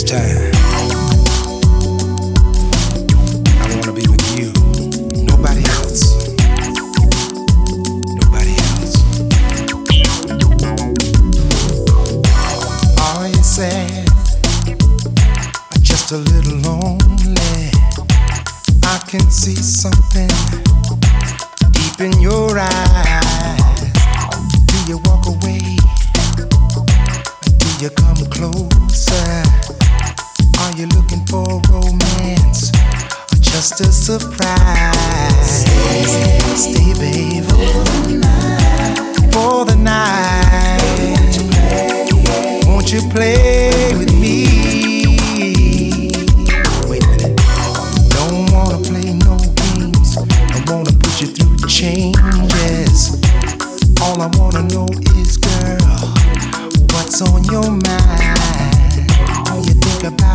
time. I wanna be with you. Nobody else. Nobody else. Are you sad? Or just a little lonely? I can see something deep in your eyes. Do you walk away? Do you come closer? Are you looking for romance or just a surprise? Stay, stay baby, for the night. Won't you play with me? Wait a minute. Don't wanna play no games. I wanna put you through changes. All I wanna know is, girl, what's on your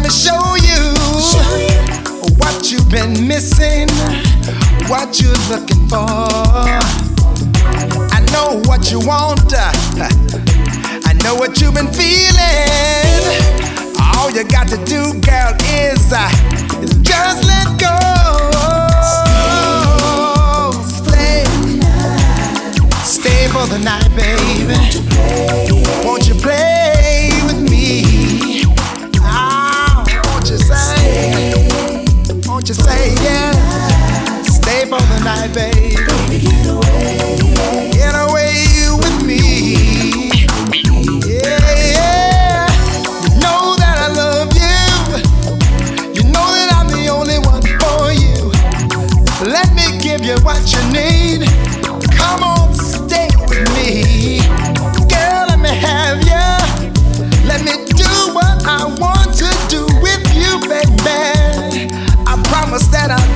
let me show you what you've been missing, what you're looking for. I know what you want. I know what you've been feeling. All you got to do, girl, is, uh, is just let go. Stay. Stay for the night, baby. Won't you play with me? You say? Won't you say yeah? Stay for the night, babe. baby. Get away with me. Yeah, yeah. You know that I love you. You know that I'm the only one for you. Let me give you what you need. that I